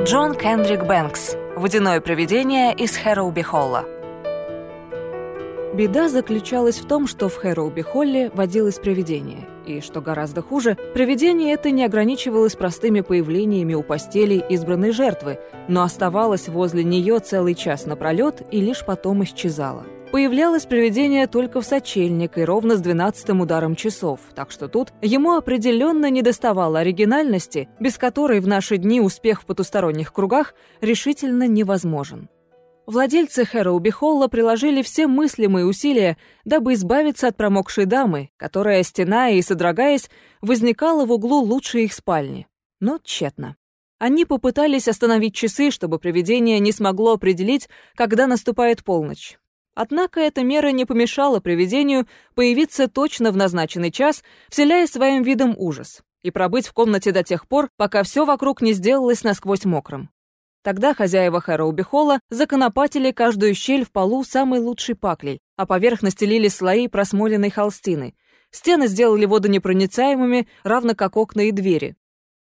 Джон Кендрик Бэнкс. Водяное привидение из Хэроуби Холла. Беда заключалась в том, что в Хэроуби-Холле водилось привидение. И, что гораздо хуже, привидение это не ограничивалось простыми появлениями у постели избранной жертвы, но оставалось возле нее целый час напролет и лишь потом исчезало. Появлялось привидение только в сочельник и ровно с двенадцатым ударом часов, так что тут ему определенно не доставало оригинальности, без которой в наши дни успех в потусторонних кругах решительно невозможен. Владельцы Хэроуби Холла приложили все мыслимые усилия, дабы избавиться от промокшей дамы, которая, стеная и содрогаясь, возникала в углу лучшей их спальни. Но тщетно. Они попытались остановить часы, чтобы привидение не смогло определить, когда наступает полночь. Однако эта мера не помешала привидению появиться точно в назначенный час, вселяя своим видом ужас, и пробыть в комнате до тех пор, пока все вокруг не сделалось насквозь мокрым. Тогда хозяева Хэроуби Холла законопатили каждую щель в полу самой лучшей паклей, а поверх настелили слои просмоленной холстины. Стены сделали водонепроницаемыми, равно как окна и двери.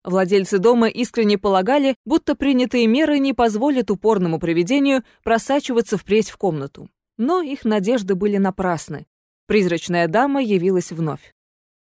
Владельцы дома искренне полагали, будто принятые меры не позволят упорному привидению просачиваться впредь в комнату. Но их надежды были напрасны. Призрачная дама явилась вновь.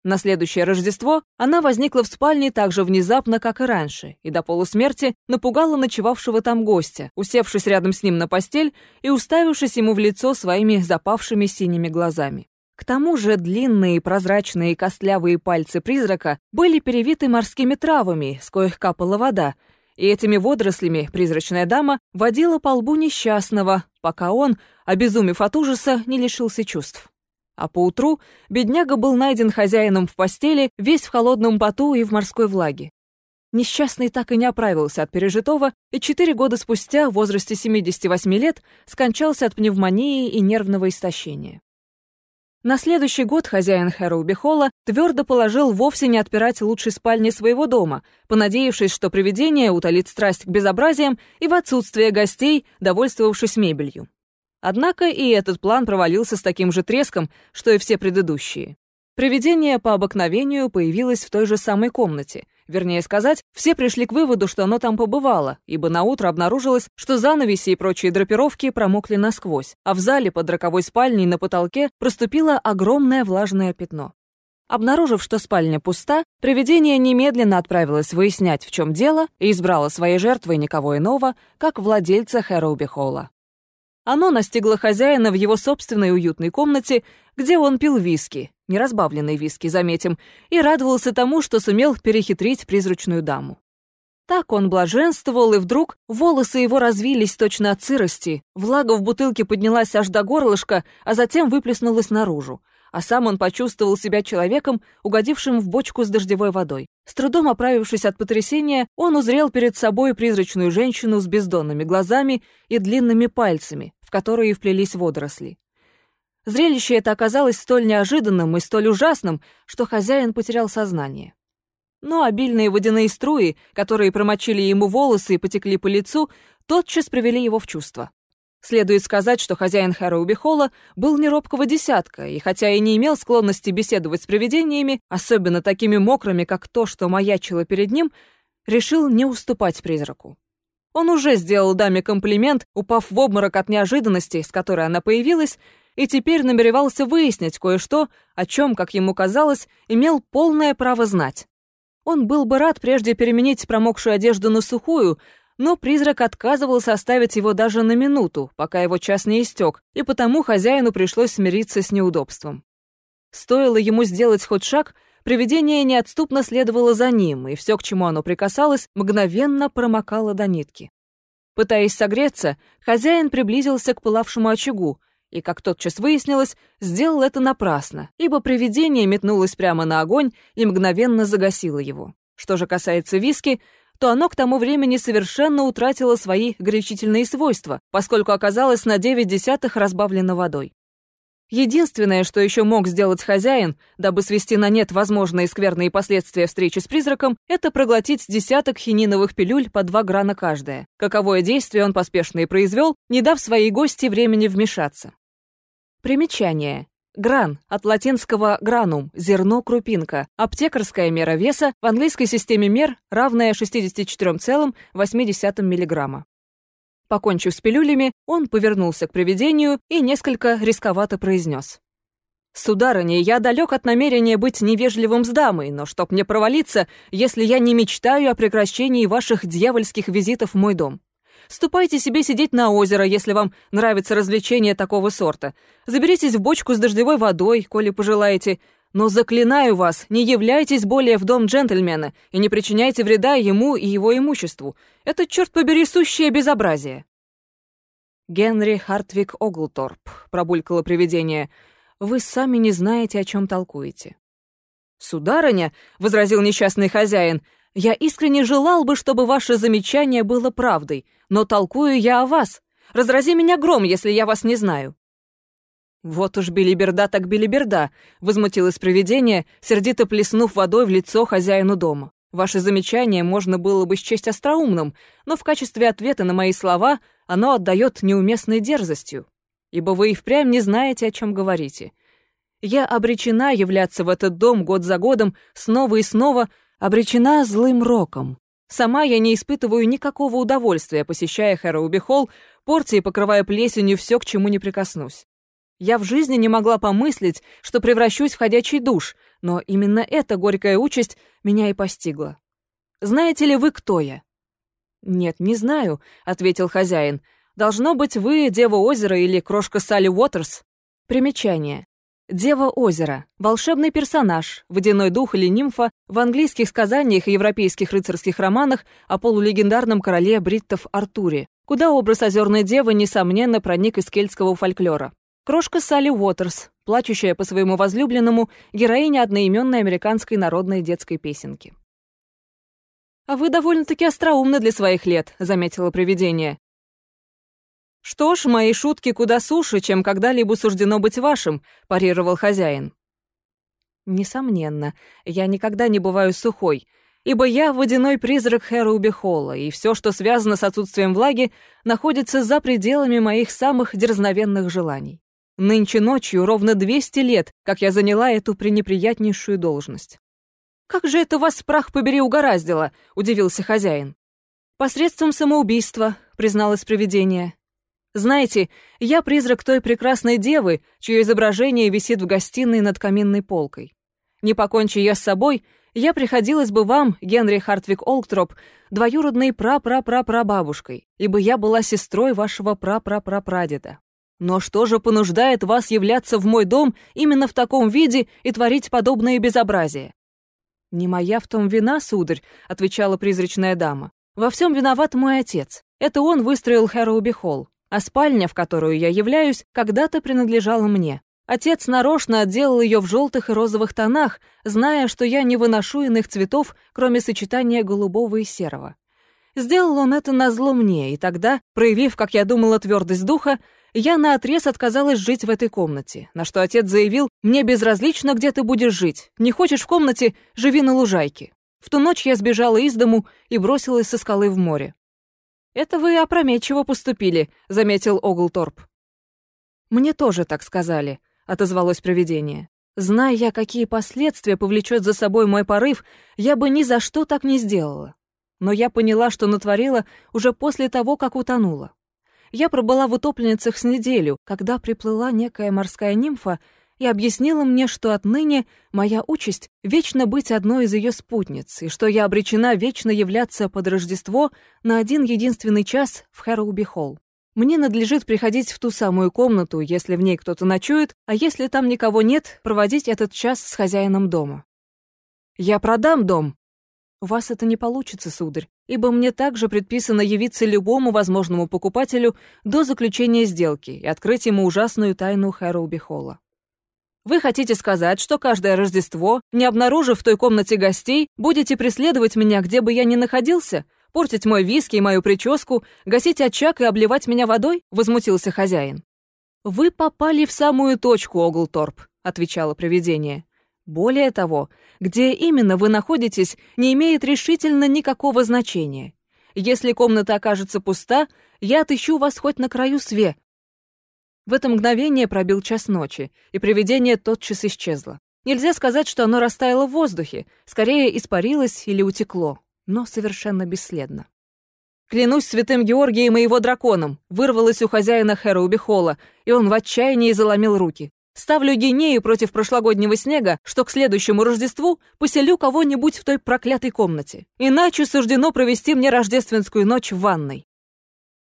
На следующее Рождество она возникла в спальне так же внезапно, как и раньше, и до полусмерти напугала ночевавшего там гостя, усевшись рядом с ним на постель и уставившись ему в лицо своими запавшими синими глазами. К тому же длинные прозрачные костлявые пальцы призрака были перевиты морскими травами, с коих капала вода, и этими водорослями призрачная дама водила по лбу несчастного, пока он, обезумев от ужаса, не лишился чувств. А поутру бедняга был найден хозяином в постели, весь в холодном поту и в морской влаге. Несчастный так и не оправился от пережитого, и четыре года спустя, в возрасте 78 лет, скончался от пневмонии и нервного истощения. На следующий год хозяин Хэроуби Холла твердо положил вовсе не отпирать лучшей спальни своего дома, понадеявшись, что привидение утолит страсть к безобразиям и в отсутствие гостей, довольствовавшись мебелью. Однако и этот план провалился с таким же треском, что и все предыдущие. Привидение по обыкновению появилось в той же самой комнате. Вернее сказать, все пришли к выводу, что оно там побывало, ибо наутро обнаружилось, что занавеси и прочие драпировки промокли насквозь, а в зале под роковой спальней на потолке проступило огромное влажное пятно. Обнаружив, что спальня пуста, привидение немедленно отправилось выяснять, в чем дело, и избрало своей жертвой никого иного, как владельца Хэроуби Холла. Оно настигло хозяина в его собственной уютной комнате, где он пил виски, неразбавленный виски, заметим, и радовался тому, что сумел перехитрить призрачную даму. Так он блаженствовал, и вдруг волосы его развились точно от сырости, влага в бутылке поднялась аж до горлышка, а затем выплеснулась наружу а сам он почувствовал себя человеком, угодившим в бочку с дождевой водой. С трудом оправившись от потрясения, он узрел перед собой призрачную женщину с бездонными глазами и длинными пальцами, в которые вплелись водоросли. Зрелище это оказалось столь неожиданным и столь ужасным, что хозяин потерял сознание. Но обильные водяные струи, которые промочили ему волосы и потекли по лицу, тотчас привели его в чувство. Следует сказать, что хозяин Хэроуби Холла был не робкого десятка, и хотя и не имел склонности беседовать с привидениями, особенно такими мокрыми, как то, что маячило перед ним, решил не уступать призраку. Он уже сделал даме комплимент, упав в обморок от неожиданности, с которой она появилась, и теперь намеревался выяснить кое-что, о чем, как ему казалось, имел полное право знать. Он был бы рад прежде переменить промокшую одежду на сухую, но призрак отказывался оставить его даже на минуту, пока его час не истек, и потому хозяину пришлось смириться с неудобством. Стоило ему сделать хоть шаг, привидение неотступно следовало за ним, и все, к чему оно прикасалось, мгновенно промокало до нитки. Пытаясь согреться, хозяин приблизился к пылавшему очагу, и, как тотчас выяснилось, сделал это напрасно, ибо привидение метнулось прямо на огонь и мгновенно загасило его. Что же касается виски, то оно к тому времени совершенно утратило свои горячительные свойства, поскольку оказалось на 9 десятых разбавлено водой. Единственное, что еще мог сделать хозяин, дабы свести на нет возможные скверные последствия встречи с призраком, это проглотить десяток хининовых пилюль по два грана каждая. Каковое действие он поспешно и произвел, не дав своей гости времени вмешаться. Примечание. Гран, от латинского гранум, зерно, крупинка. Аптекарская мера веса в английской системе мер, равная 64,8 мг. Покончив с пилюлями, он повернулся к привидению и несколько рисковато произнес. «Сударыня, я далек от намерения быть невежливым с дамой, но чтоб мне провалиться, если я не мечтаю о прекращении ваших дьявольских визитов в мой дом. Ступайте себе сидеть на озеро, если вам нравится развлечение такого сорта. Заберитесь в бочку с дождевой водой, коли пожелаете. Но заклинаю вас, не являйтесь более в дом джентльмена и не причиняйте вреда ему и его имуществу. Это, черт побери, сущее безобразие». «Генри Хартвик Оглторп», — пробулькало привидение, — «вы сами не знаете, о чем толкуете». «Сударыня», — возразил несчастный хозяин, — «я искренне желал бы, чтобы ваше замечание было правдой, но толкую я о вас. Разрази меня гром, если я вас не знаю». «Вот уж билиберда так билиберда», — возмутилось привидение, сердито плеснув водой в лицо хозяину дома. «Ваше замечание можно было бы счесть остроумным, но в качестве ответа на мои слова оно отдает неуместной дерзостью, ибо вы и впрямь не знаете, о чем говорите. Я обречена являться в этот дом год за годом, снова и снова, обречена злым роком. Сама я не испытываю никакого удовольствия, посещая Хэроуби Холл, порции покрывая плесенью все, к чему не прикоснусь. Я в жизни не могла помыслить, что превращусь в ходячий душ, но именно эта горькая участь меня и постигла. Знаете ли вы, кто я?» «Нет, не знаю», — ответил хозяин. «Должно быть, вы Дева озера или крошка Салли Уотерс?» Примечание. Дева озера — волшебный персонаж, водяной дух или нимфа в английских сказаниях и европейских рыцарских романах о полулегендарном короле бриттов Артуре, куда образ озерной девы, несомненно, проник из кельтского фольклора. Крошка Салли Уотерс, плачущая по своему возлюбленному, героиня одноименной американской народной детской песенки. «А вы довольно-таки остроумны для своих лет», — заметила привидение. «Что ж, мои шутки куда суше, чем когда-либо суждено быть вашим», — парировал хозяин. «Несомненно, я никогда не бываю сухой, ибо я водяной призрак Хэруби Холла, и все, что связано с отсутствием влаги, находится за пределами моих самых дерзновенных желаний. Нынче ночью ровно 200 лет, как я заняла эту пренеприятнейшую должность». «Как же это вас, прах побери, угораздило?» — удивился хозяин. «Посредством самоубийства», — призналось привидение. Знаете, я призрак той прекрасной девы, чье изображение висит в гостиной над каминной полкой. Не покончи я с собой, я приходилась бы вам, Генри Хартвик Олктроп, двоюродной пра-пра-пра-прабабушкой, ибо я была сестрой вашего пра-пра-пра-прадеда. Но что же понуждает вас являться в мой дом именно в таком виде и творить подобные безобразия? «Не моя в том вина, сударь», — отвечала призрачная дама. «Во всем виноват мой отец. Это он выстроил Хэроуби Холл а спальня, в которую я являюсь, когда-то принадлежала мне. Отец нарочно отделал ее в желтых и розовых тонах, зная, что я не выношу иных цветов, кроме сочетания голубого и серого. Сделал он это назло мне, и тогда, проявив, как я думала, твердость духа, я наотрез отказалась жить в этой комнате, на что отец заявил, «Мне безразлично, где ты будешь жить. Не хочешь в комнате — живи на лужайке». В ту ночь я сбежала из дому и бросилась со скалы в море. «Это вы опрометчиво поступили», — заметил Оглторп. «Мне тоже так сказали», — отозвалось провидение. «Зная я, какие последствия повлечет за собой мой порыв, я бы ни за что так не сделала. Но я поняла, что натворила уже после того, как утонула. Я пробыла в утопленницах с неделю, когда приплыла некая морская нимфа и объяснила мне, что отныне моя участь — вечно быть одной из ее спутниц, и что я обречена вечно являться под Рождество на один единственный час в Хэроуби-Холл. Мне надлежит приходить в ту самую комнату, если в ней кто-то ночует, а если там никого нет, проводить этот час с хозяином дома. «Я продам дом!» «У вас это не получится, сударь, ибо мне также предписано явиться любому возможному покупателю до заключения сделки и открыть ему ужасную тайну Хэроуби-Холла. Вы хотите сказать, что каждое Рождество, не обнаружив в той комнате гостей, будете преследовать меня, где бы я ни находился? Портить мой виски и мою прическу, гасить очаг и обливать меня водой?» — возмутился хозяин. «Вы попали в самую точку, Оглторп», — отвечало привидение. «Более того, где именно вы находитесь, не имеет решительно никакого значения. Если комната окажется пуста, я отыщу вас хоть на краю све, В это мгновение пробил час ночи, и привидение тотчас исчезло. Нельзя сказать, что оно растаяло в воздухе, скорее испарилось или утекло, но совершенно бесследно. «Клянусь святым Георгием и его драконом!» вырвалось у хозяина Хэроуби Холла, и он в отчаянии заломил руки. «Ставлю гинею против прошлогоднего снега, что к следующему Рождеству поселю кого-нибудь в той проклятой комнате. Иначе суждено провести мне рождественскую ночь в ванной».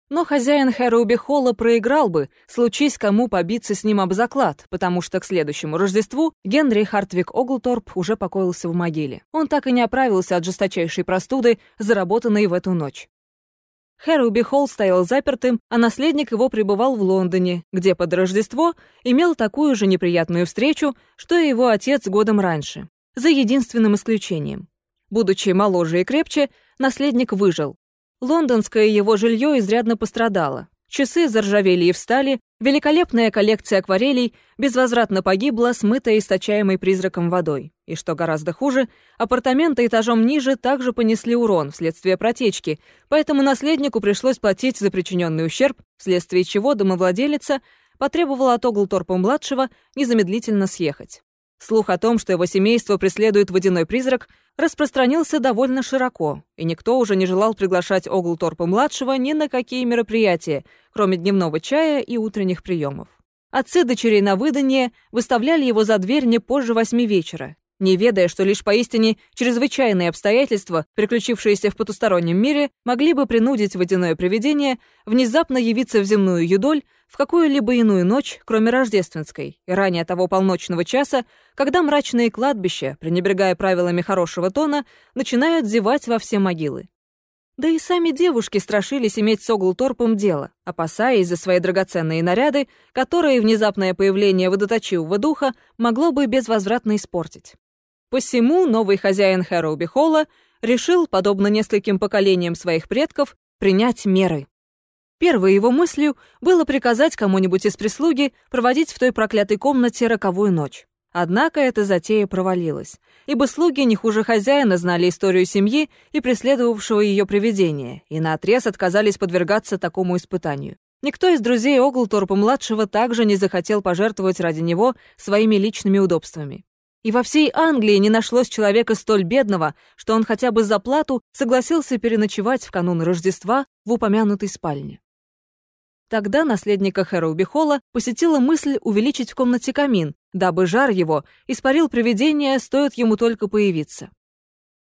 Но хозяин Хэроуби Холла проиграл бы, случись кому побиться с ним об заклад, потому что к следующему Рождеству Генри Хартвик Оглторп уже покоился в могиле. Он так и не оправился от жесточайшей простуды, заработанной в эту ночь. Хэруби Холл стоял запертым, а наследник его пребывал в Лондоне, где под Рождество имел такую же неприятную встречу, что и его отец годом раньше, за единственным исключением. Будучи моложе и крепче, наследник выжил, Лондонское его жилье изрядно пострадало. Часы заржавели и встали, великолепная коллекция акварелей безвозвратно погибла, смытая источаемой призраком водой. И что гораздо хуже, апартаменты этажом ниже также понесли урон вследствие протечки, поэтому наследнику пришлось платить за причиненный ущерб, вследствие чего домовладелица потребовала от Оглторпа-младшего незамедлительно съехать. Слух о том, что его семейство преследует водяной призрак, распространился довольно широко, и никто уже не желал приглашать Оглторпа-младшего ни на какие мероприятия, кроме дневного чая и утренних приемов. Отцы дочерей на выданье выставляли его за дверь не позже восьми вечера, не ведая, что лишь поистине чрезвычайные обстоятельства, приключившиеся в потустороннем мире, могли бы принудить водяное привидение внезапно явиться в земную юдоль в какую-либо иную ночь, кроме рождественской, и ранее того полночного часа, когда мрачные кладбища, пренебрегая правилами хорошего тона, начинают зевать во все могилы. Да и сами девушки страшились иметь с Оглторпом дело, опасаясь за свои драгоценные наряды, которые внезапное появление водоточивого духа могло бы безвозвратно испортить. Посему новый хозяин Хэроуби Холла решил, подобно нескольким поколениям своих предков, принять меры. Первой его мыслью было приказать кому-нибудь из прислуги проводить в той проклятой комнате роковую ночь. Однако эта затея провалилась, ибо слуги не хуже хозяина знали историю семьи и преследовавшего ее привидения, и наотрез отказались подвергаться такому испытанию. Никто из друзей Оглторпа-младшего также не захотел пожертвовать ради него своими личными удобствами. И во всей Англии не нашлось человека столь бедного, что он хотя бы за плату согласился переночевать в канун Рождества в упомянутой спальне. Тогда наследника Хэроуби Холла посетила мысль увеличить в комнате камин, дабы жар его испарил привидение, стоит ему только появиться.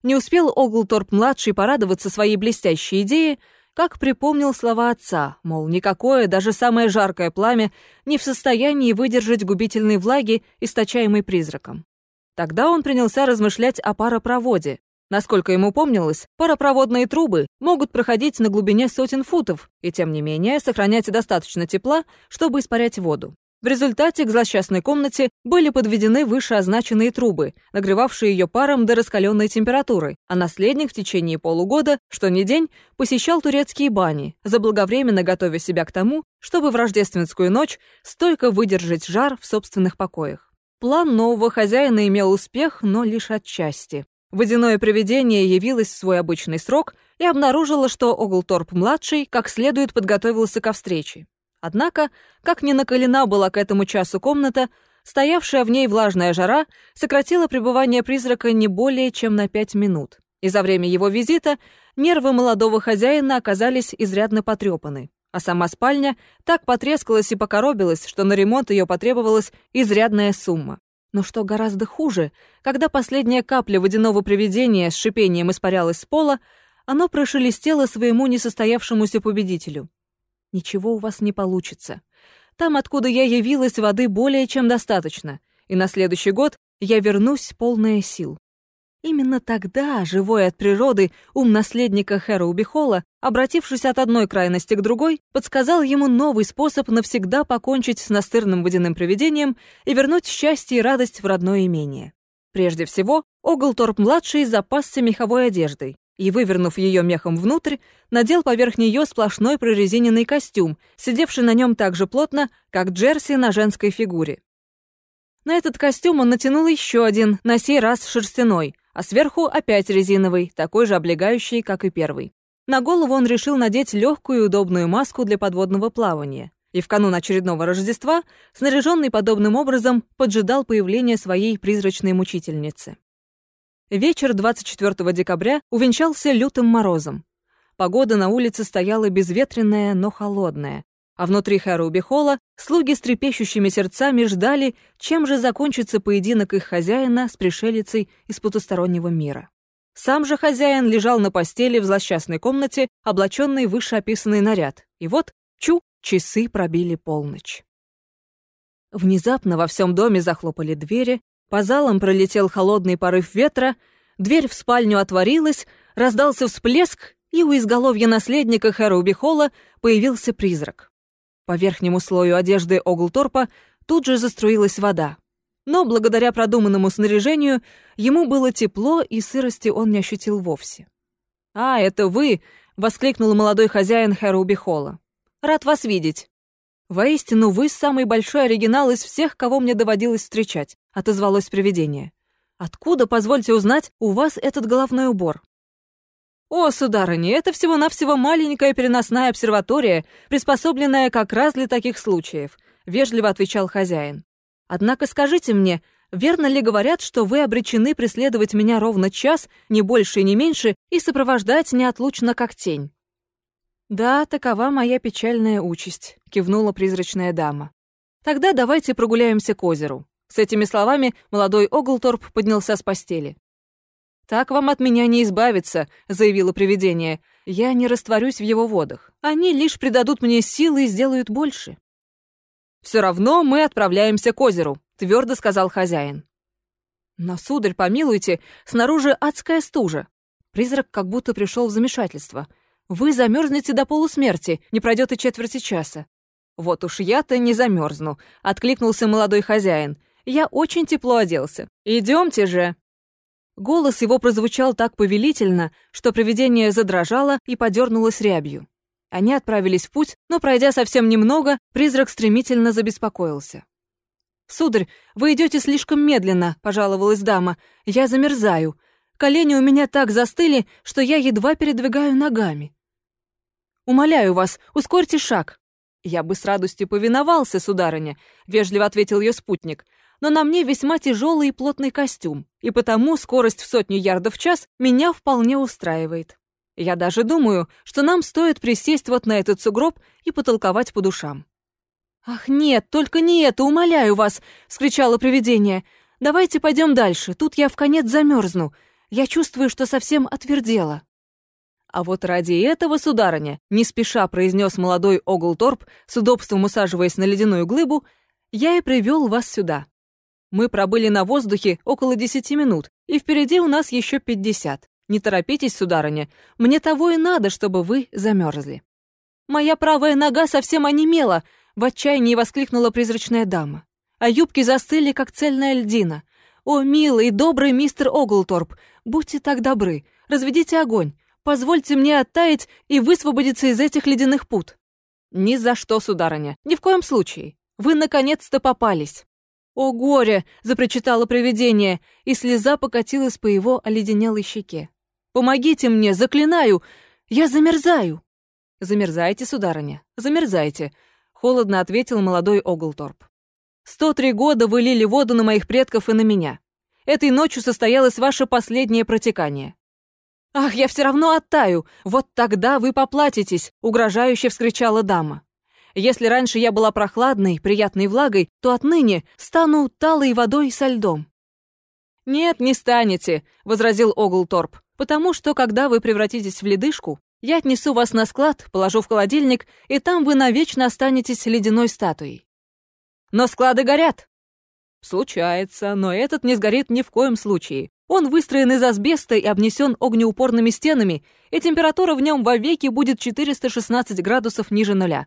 Не успел Оглторп-младший порадоваться своей блестящей идее, как припомнил слова отца, мол, никакое, даже самое жаркое пламя не в состоянии выдержать губительной влаги, источаемой призраком. Тогда он принялся размышлять о паропроводе. Насколько ему помнилось, паропроводные трубы могут проходить на глубине сотен футов и, тем не менее, сохранять достаточно тепла, чтобы испарять воду. В результате к злосчастной комнате были подведены вышеозначенные трубы, нагревавшие ее паром до раскаленной температуры, а наследник в течение полугода, что ни день, посещал турецкие бани, заблаговременно готовя себя к тому, чтобы в рождественскую ночь стойко выдержать жар в собственных покоях. План нового хозяина имел успех, но лишь отчасти. Водяное привидение явилось в свой обычный срок и обнаружило, что Оглторп-младший как следует подготовился ко встрече. Однако, как ни накалена была к этому часу комната, стоявшая в ней влажная жара сократила пребывание призрака не более чем на пять минут. И за время его визита нервы молодого хозяина оказались изрядно потрепаны а сама спальня так потрескалась и покоробилась, что на ремонт ее потребовалась изрядная сумма. Но что гораздо хуже, когда последняя капля водяного привидения с шипением испарялась с пола, оно прошелестело своему несостоявшемуся победителю. «Ничего у вас не получится. Там, откуда я явилась, воды более чем достаточно, и на следующий год я вернусь полная сил». Именно тогда, живой от природы, ум наследника Хэроуби Холла, обратившись от одной крайности к другой, подсказал ему новый способ навсегда покончить с настырным водяным привидением и вернуть счастье и радость в родное имение. Прежде всего, Оглторп-младший запасся меховой одеждой и, вывернув ее мехом внутрь, надел поверх нее сплошной прорезиненный костюм, сидевший на нем так же плотно, как джерси на женской фигуре. На этот костюм он натянул еще один, на сей раз шерстяной, а сверху опять резиновый, такой же облегающий, как и первый. На голову он решил надеть легкую и удобную маску для подводного плавания. и в канун очередного Рождества, снаряженный подобным образом, поджидал появления своей призрачной мучительницы. Вечер 24 декабря увенчался лютым морозом. Погода на улице стояла безветренная, но холодная, а внутри Хэруби Холла слуги с трепещущими сердцами ждали, чем же закончится поединок их хозяина с пришелицей из потустороннего мира. Сам же хозяин лежал на постели в злосчастной комнате, облаченный в вышеописанный наряд, и вот, чу, часы пробили полночь. Внезапно во всем доме захлопали двери, по залам пролетел холодный порыв ветра, дверь в спальню отворилась, раздался всплеск, и у изголовья наследника Хэруби Холла появился призрак. По верхнему слою одежды Оглторпа тут же заструилась вода. Но благодаря продуманному снаряжению ему было тепло, и сырости он не ощутил вовсе. «А, это вы!» — воскликнул молодой хозяин Хэруби Холла. «Рад вас видеть!» «Воистину, вы самый большой оригинал из всех, кого мне доводилось встречать», — отозвалось привидение. «Откуда, позвольте узнать, у вас этот головной убор?» «О, сударыня, это всего-навсего маленькая переносная обсерватория, приспособленная как раз для таких случаев», — вежливо отвечал хозяин. «Однако скажите мне, верно ли говорят, что вы обречены преследовать меня ровно час, не больше и не меньше, и сопровождать неотлучно как тень?» «Да, такова моя печальная участь», — кивнула призрачная дама. «Тогда давайте прогуляемся к озеру». С этими словами молодой Оглторп поднялся с постели. «Так вам от меня не избавиться», — заявило привидение. «Я не растворюсь в его водах. Они лишь придадут мне силы и сделают больше». «Все равно мы отправляемся к озеру», — твердо сказал хозяин. «Но, сударь, помилуйте, снаружи адская стужа». Призрак как будто пришел в замешательство. «Вы замерзнете до полусмерти, не пройдет и четверти часа». «Вот уж я-то не замерзну», — откликнулся молодой хозяин. «Я очень тепло оделся. Идемте же». Голос его прозвучал так повелительно, что привидение задрожало и подернулось рябью. Они отправились в путь, но, пройдя совсем немного, призрак стремительно забеспокоился. «Сударь, вы идете слишком медленно», — пожаловалась дама. «Я замерзаю. Колени у меня так застыли, что я едва передвигаю ногами». «Умоляю вас, ускорьте шаг». «Я бы с радостью повиновался, сударыня», — вежливо ответил ее спутник но на мне весьма тяжелый и плотный костюм, и потому скорость в сотню ярдов в час меня вполне устраивает. Я даже думаю, что нам стоит присесть вот на этот сугроб и потолковать по душам. «Ах, нет, только не это, умоляю вас!» — скричало привидение. «Давайте пойдем дальше, тут я в конец замерзну. Я чувствую, что совсем отвердела». «А вот ради этого, сударыня», — не спеша произнес молодой Оглторп, с удобством усаживаясь на ледяную глыбу, «я и привел вас сюда. Мы пробыли на воздухе около десяти минут, и впереди у нас еще пятьдесят. Не торопитесь, сударыня, мне того и надо, чтобы вы замерзли. Моя правая нога совсем онемела, в отчаянии воскликнула призрачная дама. А юбки застыли, как цельная льдина. О, милый, добрый мистер Оглторп, будьте так добры, разведите огонь, позвольте мне оттаять и высвободиться из этих ледяных пут. Ни за что, сударыня, ни в коем случае. Вы наконец-то попались. «О, горе!» — запрочитало привидение, и слеза покатилась по его оледенелой щеке. «Помогите мне, заклинаю! Я замерзаю!» «Замерзайте, сударыня, замерзайте!» — холодно ответил молодой Оглторп. «Сто три года вы лили воду на моих предков и на меня. Этой ночью состоялось ваше последнее протекание. «Ах, я все равно оттаю! Вот тогда вы поплатитесь!» — угрожающе вскричала дама. Если раньше я была прохладной, приятной влагой, то отныне стану талой водой со льдом». «Нет, не станете», — возразил Оглторп, «потому что, когда вы превратитесь в ледышку, я отнесу вас на склад, положу в холодильник, и там вы навечно останетесь ледяной статуей». «Но склады горят!» «Случается, но этот не сгорит ни в коем случае. Он выстроен из асбеста и обнесен огнеупорными стенами, и температура в нем вовеки будет 416 градусов ниже нуля.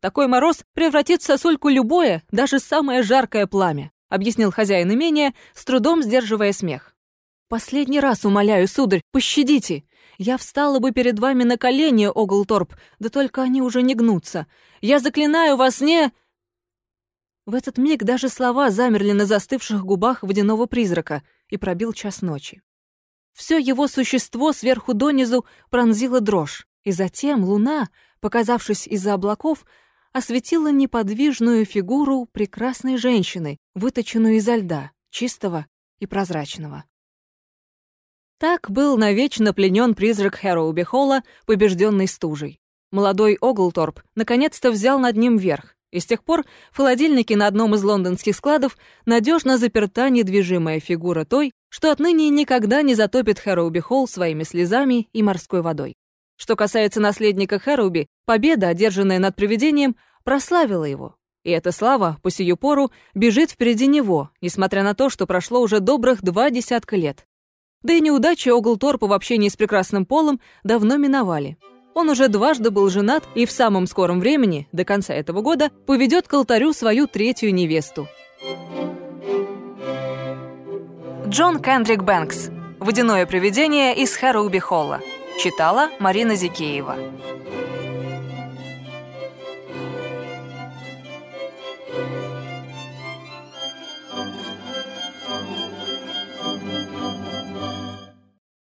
Такой мороз превратит в сосульку любое, даже самое жаркое пламя», — объяснил хозяин имения, с трудом сдерживая смех. «Последний раз умоляю, сударь, пощадите. Я встала бы перед вами на колени, Оглторп, да только они уже не гнутся. Я заклинаю вас не...» В этот миг даже слова замерли на застывших губах водяного призрака и пробил час ночи. Все его существо сверху донизу пронзила дрожь, и затем луна, показавшись из-за облаков, осветила неподвижную фигуру прекрасной женщины, выточенную изо льда, чистого и прозрачного. Так был навечно пленен призрак Хэроуби Холла, побежденный стужей. Молодой Оглторп наконец-то взял над ним верх, и с тех пор в холодильнике на одном из лондонских складов надежно заперта недвижимая фигура той, что отныне никогда не затопит Хэроуби Холл своими слезами и морской водой. Что касается наследника Хэроуби, победа, одержанная над привидением, прославила его. И эта слава, по сию пору, бежит впереди него, несмотря на то, что прошло уже добрых два десятка лет. Да и неудачи Оглторпа в общении с прекрасным полом давно миновали. Он уже дважды был женат и в самом скором времени, до конца этого года, поведет к алтарю свою третью невесту. Джон Кендрик Бэнкс. Водяное привидение из Хэроуби Холла. Читала Марина Зикеева.